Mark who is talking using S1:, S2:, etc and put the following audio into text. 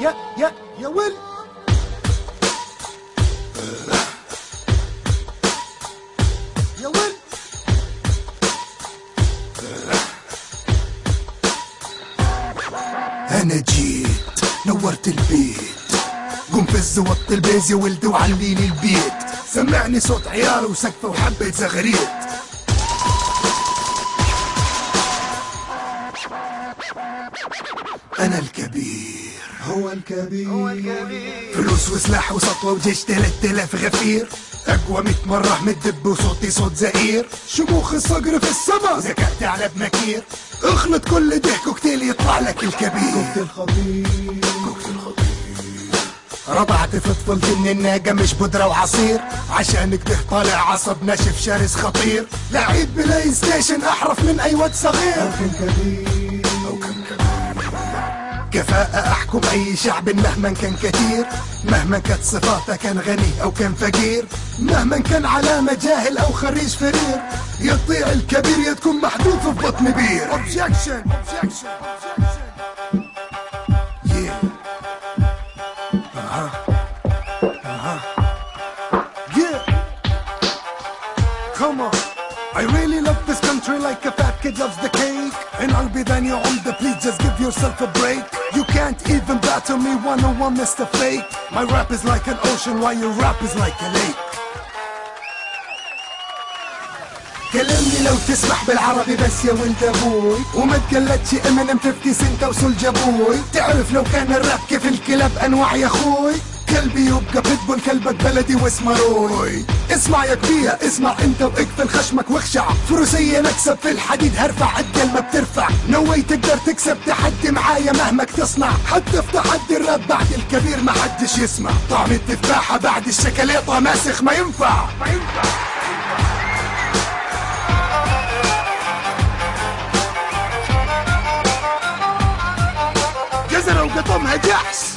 S1: يا يا يا ويل يا ويل
S2: أنا جيت نورت البيت. قوم فز وط ال bass يا ولدي وعليلي ال beat. سمعني صوت عيال وسقفه وحبة زغريت. أنا الكبير. هو الكبير. فلوس وسلاح وسطوة وجيش تلات الاف غفير. أقوى ميت مرة من الدب وصوتي صوت زئير. شموخ الصقر في السما زكأت على بنكير اخلط كل ده كوكتيل يطلع لك الكبير. كوكتيل خطير. كوكتيل خطير. رضعت في طفولتي من الناقة مش بودرة وعصير. عشان كده طالع عصب ناشف شرس خطير. لعيب بلاي ستيشن أحرف من أي واد صغير. كبير. كفاءة أحكم أي شعب مهما كان كثير. مهما كانت صفاته كان غني أو كان فقير. مهما كان علامة جاهل أو خريج فرير. يطيع الكبير يا تكون محذوف في بطن بير. Objection! Objection! Yeah. Yeah. Come on. I really love this country like a fat kid loves the cake. And I'll be then your the please just give yourself a break. You can't even battle me one on one, Mr. Fake. My rap is like an ocean while your rap is like a lake. كلمني لو تسمح بالعربي بس يا ولد أبوي وما تقلدش امينيم 50 سنت وسولجا أبوي تعرف لو كان الراب كيف الكلاب انواع يا أخوي كلبي يبقى بيتبول كلبك بلدي واسمه روي. اسمع يا كبير اسمع انت واقفل خشمك واخشع. فروسية نكسب في الحديد هرفع قد ما بترفع. نوي تقدر تكسب تحدي معايا مهما تصنع حتى في تحدي الراب بعد الكبير ما حدش يسمع. طعم التفاحة بعد الشكليطة ماسخ ما ينفع. ما ينفع. جزرة وقطمها جحش.